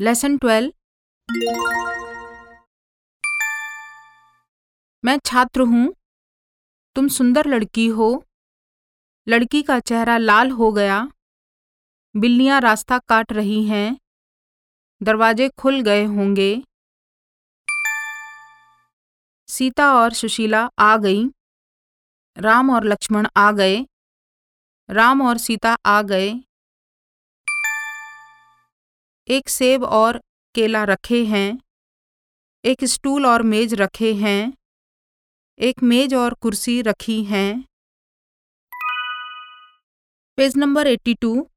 Lesson twelve मैं छात्र हूँ। तुम सुंदर लड़की हो। लड़की का चेहरा लाल हो गया। बिल्लियाँ रास्ता काट रही हैं। दरवाजे खुल गए होंगे। सीता और सुशीला आ गईं। राम और लक्ष्मण आ गए। राम और सीता आ गए। एक सेब और केला रखे हैं। एक स्टूल और मेज रखे हैं। एक मेज और कुर्सी रखी हैं। Page number eighty two.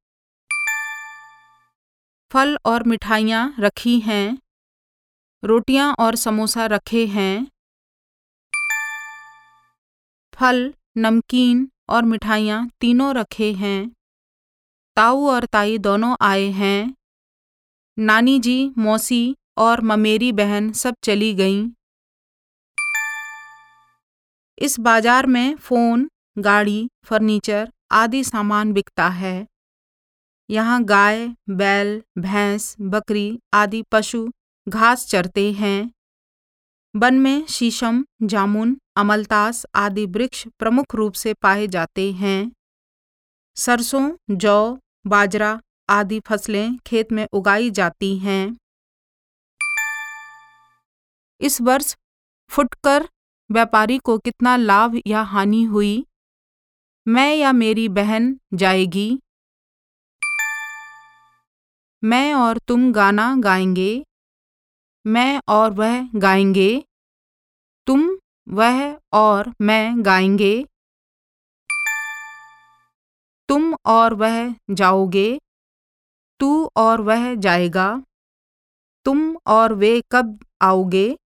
फल और मिठाइयाँ रखी हैं। रोटियाँ और समोसा रखे हैं। फल, नमकीन और मिठाइयाँ तीनों रखे हैं। ताऊ और ताई दोनों आए हैं। नानी जी, मौसी और ममेरी बहन सब चली गईं। इस बाज़ार में फ़ोन, गाड़ी, फर्नीचर आदि सामान बिकता है। यहाँ गाय, बैल, भैंस, बकरी आदि पशु घास चरते हैं। वन में शीशम, जामुन, अमलतास आदि वृक्ष प्रमुख रूप से पाए जाते हैं। सरसों, जौ, बाजरा आदि फ़सलें खेत में उगाई जाती हैं। इस वर्ष फुटकर व्यापारी को कितना लाभ या हानि हुई? मैं या मेरी बहन जाएगी? मैं और तुम गाना गाएँगे? मैं और वह गाएँगे? तुम, वह और मैं गाएँगे? तुम और वह जाओगे? तू और वह जाएगा? तुम और वे कब आओगे?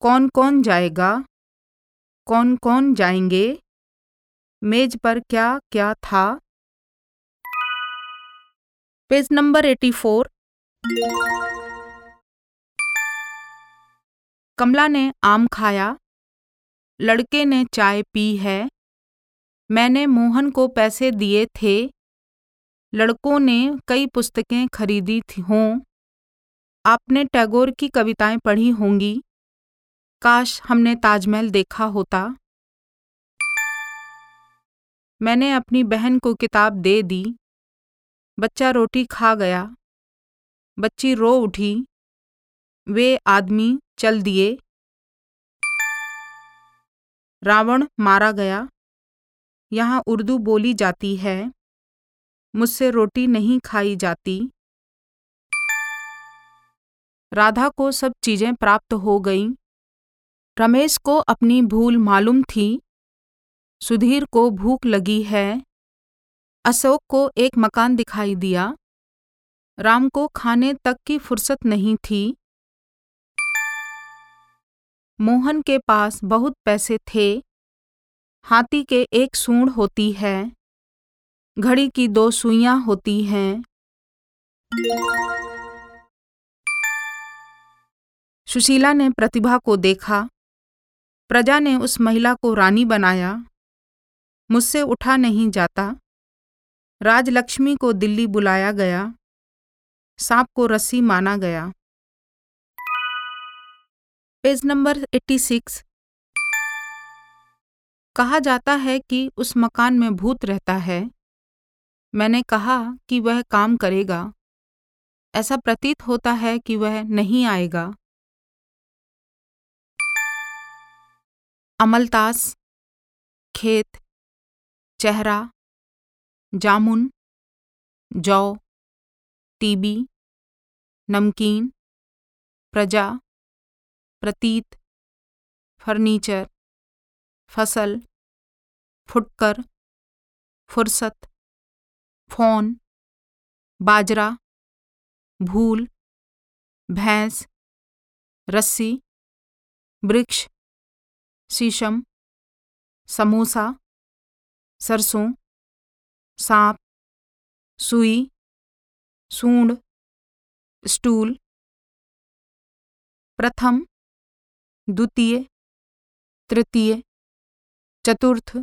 कौन कौन जाएगा? कौन कौन जाएँगे? मेज पर क्या क्या था? Page number eighty four Kamala ने आम खाया। लड़के ने चाय पी है। मैंने मोहन को पैसे दिए थे। लड़कों ने कई पुस्तकें खरीदी थी हों। आपने टैगोर की कविताएँ पढ़ी होंगी। काश हमने ताजमहल देखा होता। मैंने अपनी बहन को किताब दे दी। बच्चा रोटी खा गया। बच्ची रो उठी। वे आदमी चल दिए। रावण मारा गया। यहाँ उर्दू बोली जाती है। मुझसे रोटी नहीं खाई जाती। राधा को सब चीज़ें प्राप्त हो गईं। रमेश को अपनी भूल मालूम थी। सुधीर को भूख लगी है। अशोक को एक मकान दिखाई दिया। राम को खाने तक की फुर्सत नहीं थी। मोहन के पास बहुत पैसे थे। हाथी के एक सूंड होती है। घड़ी की दो सुइयाँ होती हैं। सुशीला ने प्रतिभा को देखा। प्रजा ने उस महिला को रानी बनाया। मुझसे उठा नहीं जाता। राजलक्ष्मी को दिल्ली बुलाया गया। सांप को रस्सी माना गया। पेज नंबर 86 कहा जाता है कि उस मकान में भूत रहता है। मैंने कहा कि वह काम करेगा। ऐसा प्रतीत होता है कि वह नहीं आएगा। अमलतास, खेत, चेहरा, जामुन, जौ। टीबी, नमकीन, प्रजा, प्रतीत, फर्नीचर, फ़सल, फुटकर, फुर्सत, फ़ोन, बाजरा, भूल, भैंस, रस्सी, वृक्ष, शीशम, समोसा, सरसों, सांप, सुई। सूंड स्टूल प्रथम द्वितीय तृतीय चतुर्थ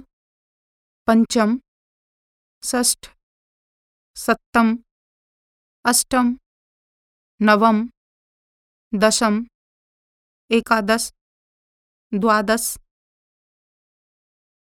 पंचम षष्ठ सप्तम अष्टम नवम दशम एकादश द्वादश